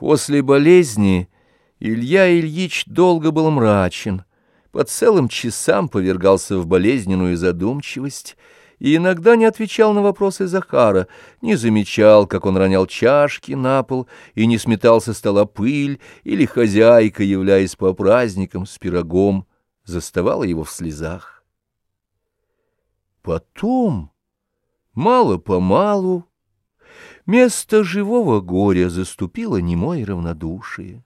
После болезни Илья Ильич долго был мрачен, по целым часам повергался в болезненную задумчивость и иногда не отвечал на вопросы Захара, не замечал, как он ронял чашки на пол и не сметал со стола пыль, или хозяйка, являясь по праздникам с пирогом, заставала его в слезах. Потом, мало-помалу, Место живого горя заступило немое равнодушие.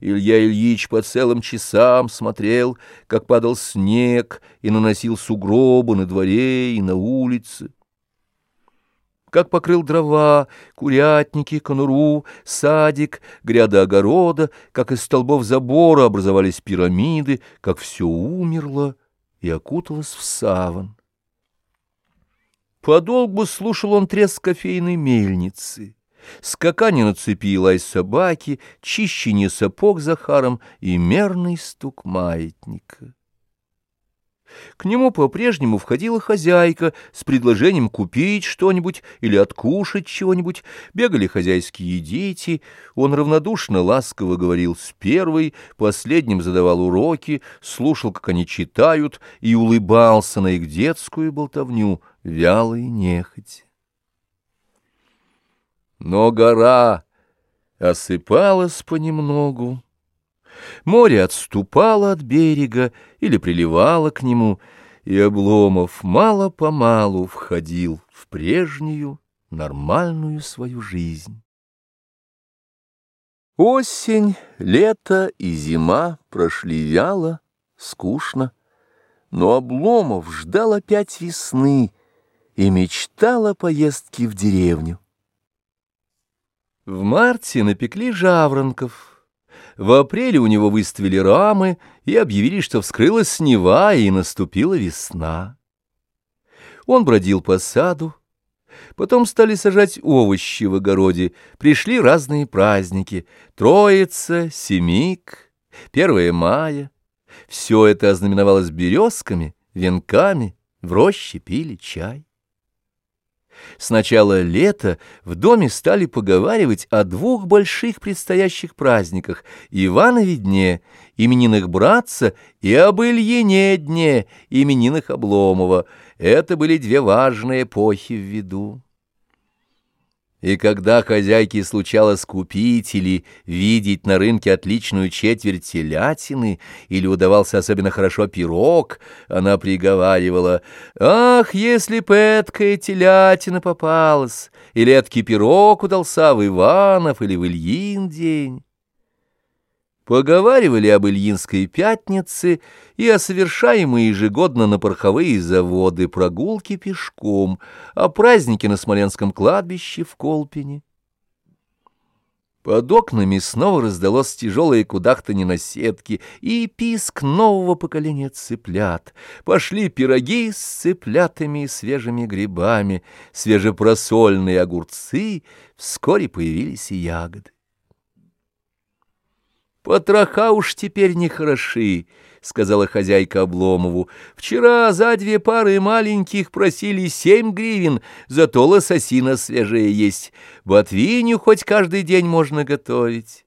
Илья Ильич по целым часам смотрел, как падал снег и наносил сугробы на дворе и на улице. Как покрыл дрова, курятники, конуру, садик, гряда огорода, как из столбов забора образовались пирамиды, как все умерло и окуталось в саван. Подолгу слушал он треск кофейной мельницы, скакание на цепи лай собаки, чищение сапог Захаром и мерный стук маятника. К нему по-прежнему входила хозяйка с предложением купить что-нибудь или откушать чего-нибудь. Бегали хозяйские дети. Он равнодушно, ласково говорил с первой, последним задавал уроки, слушал, как они читают, и улыбался на их детскую болтовню, вяло и. Но гора осыпалась понемногу, Море отступало от берега или приливало к нему, и Обломов мало-помалу входил в прежнюю нормальную свою жизнь. Осень, лето и зима прошли вяло, скучно, но Обломов ждал опять весны и мечтал о поездке в деревню. В марте напекли жаворонков — в апреле у него выставили рамы и объявили, что вскрылась Нева и наступила весна. Он бродил по саду, потом стали сажать овощи в огороде, пришли разные праздники — Троица, Семик, Первое мая. Все это ознаменовалось березками, венками, в роще пили чай. С начала лета в доме стали поговаривать о двух больших предстоящих праздниках — Иванове дне, именинах братца, и об Ильине дне, именинах Обломова. Это были две важные эпохи в виду. И когда хозяйке случалось купить или видеть на рынке отличную четверть телятины, или удавался особенно хорошо пирог, она приговаривала, «Ах, если б эткая телятина попалась, или эткий пирог удался в Иванов или в Ильин день!» Поговаривали об Ильинской пятнице и о совершаемой ежегодно на пороховые заводы прогулки пешком, о празднике на Смоленском кладбище в Колпине. Под окнами снова раздалось тяжелое кудахтанье на сетке и писк нового поколения цыплят. Пошли пироги с цыплятами и свежими грибами, свежепросольные огурцы, вскоре появились и ягоды. «Потроха уж теперь не хороши», — сказала хозяйка Обломову. «Вчера за две пары маленьких просили семь гривен, зато лососина свежая есть. Ботвиню хоть каждый день можно готовить».